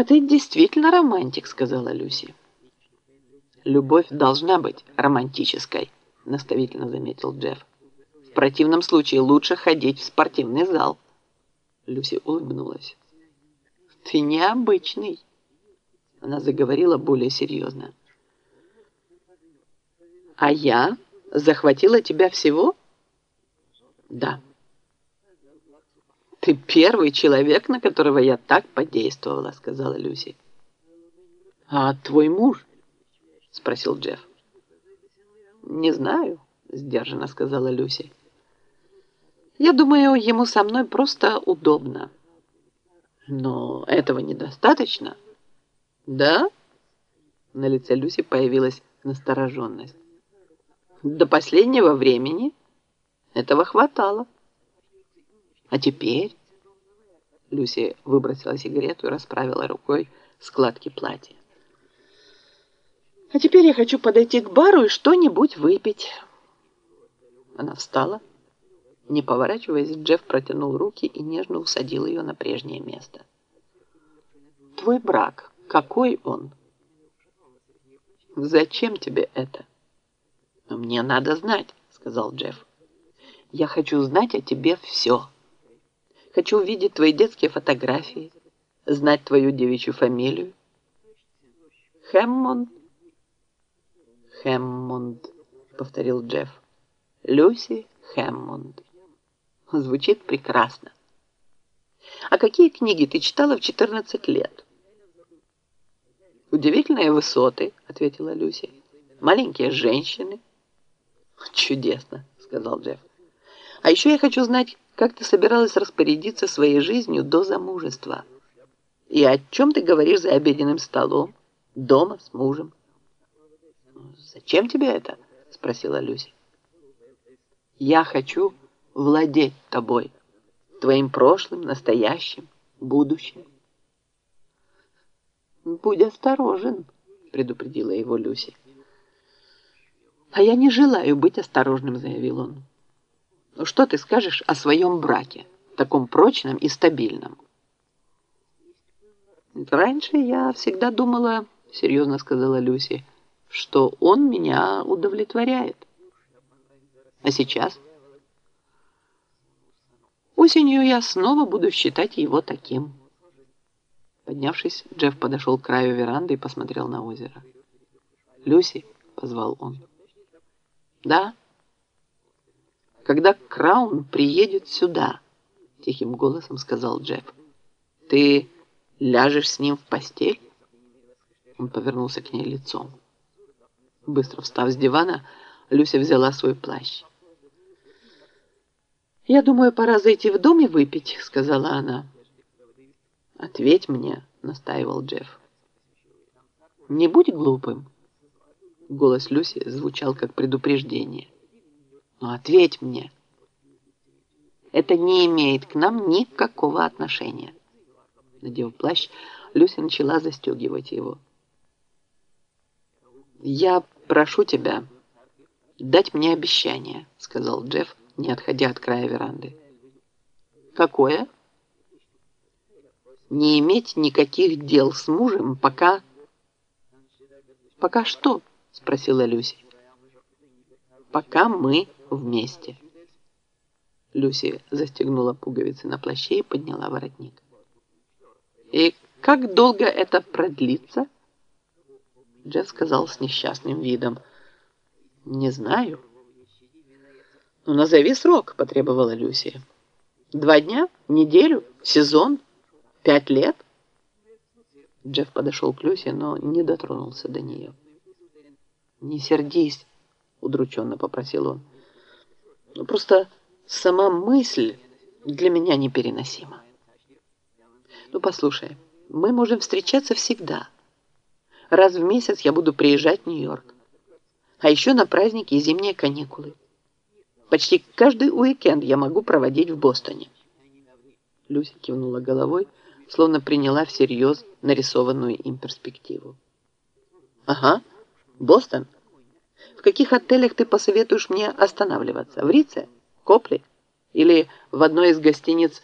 «А ты действительно романтик», — сказала Люси. «Любовь должна быть романтической», — наставительно заметил Джефф. «В противном случае лучше ходить в спортивный зал». Люси улыбнулась. «Ты необычный», — она заговорила более серьезно. «А я захватила тебя всего?» «Да». «Ты первый человек, на которого я так подействовала», — сказала Люси. «А твой муж?» — спросил Джефф. «Не знаю», — сдержанно сказала Люси. «Я думаю, ему со мной просто удобно». «Но этого недостаточно?» «Да?» На лице Люси появилась настороженность. «До последнего времени этого хватало». А теперь... Люси выбросила сигарету и расправила рукой складки платья. А теперь я хочу подойти к бару и что-нибудь выпить. Она встала. Не поворачиваясь, Джефф протянул руки и нежно усадил ее на прежнее место. Твой брак, какой он? Зачем тебе это? Мне надо знать, сказал Джефф. Я хочу знать о тебе все. Хочу увидеть твои детские фотографии, знать твою девичью фамилию. Хэммонд? Хэммонд, повторил Джефф. Люси Хэммонд. Звучит прекрасно. А какие книги ты читала в 14 лет? Удивительные высоты, ответила Люси. Маленькие женщины. Чудесно, сказал Джефф. А еще я хочу знать, как ты собиралась распорядиться своей жизнью до замужества? И о чем ты говоришь за обеденным столом? Дома с мужем? «Зачем тебе это?» — спросила Люси. «Я хочу владеть тобой, твоим прошлым, настоящим, будущим». «Будь осторожен», — предупредила его Люси. «А я не желаю быть осторожным», — заявил он. Ну что ты скажешь о своем браке, таком прочном и стабильном? Раньше я всегда думала, серьезно сказала Люси, что он меня удовлетворяет. А сейчас? Осенью я снова буду считать его таким. Поднявшись, Джефф подошел к краю веранды и посмотрел на озеро. «Люси», — позвал он. «Да», когда Краун приедет сюда, тихим голосом сказал Джефф. Ты ляжешь с ним в постель? Он повернулся к ней лицом. Быстро встав с дивана, Люся взяла свой плащ. «Я думаю, пора зайти в дом и выпить», — сказала она. «Ответь мне», — настаивал Джефф. «Не будь глупым». Голос Люси звучал как предупреждение. Но ответь мне. Это не имеет к нам никакого отношения. Надев плащ, Люся начала застегивать его. «Я прошу тебя дать мне обещание», — сказал Джефф, не отходя от края веранды. «Какое?» «Не иметь никаких дел с мужем, пока...» «Пока что?» — спросила Люси. «Пока мы вместе. Люси застегнула пуговицы на плаще и подняла воротник. «И как долго это продлится?» Джефф сказал с несчастным видом. «Не знаю». «Ну, назови срок», — потребовала Люси. «Два дня? Неделю? Сезон? Пять лет?» Джефф подошел к Люси, но не дотронулся до нее. «Не сердись», — удрученно попросил он. Ну, просто сама мысль для меня непереносима. Ну, послушай, мы можем встречаться всегда. Раз в месяц я буду приезжать в Нью-Йорк. А еще на праздники и зимние каникулы. Почти каждый уикенд я могу проводить в Бостоне. Люся кивнула головой, словно приняла всерьез нарисованную им перспективу. Ага, Бостон. В каких отелях ты посоветуешь мне останавливаться? В Рице? Копли? Или в одной из гостиниц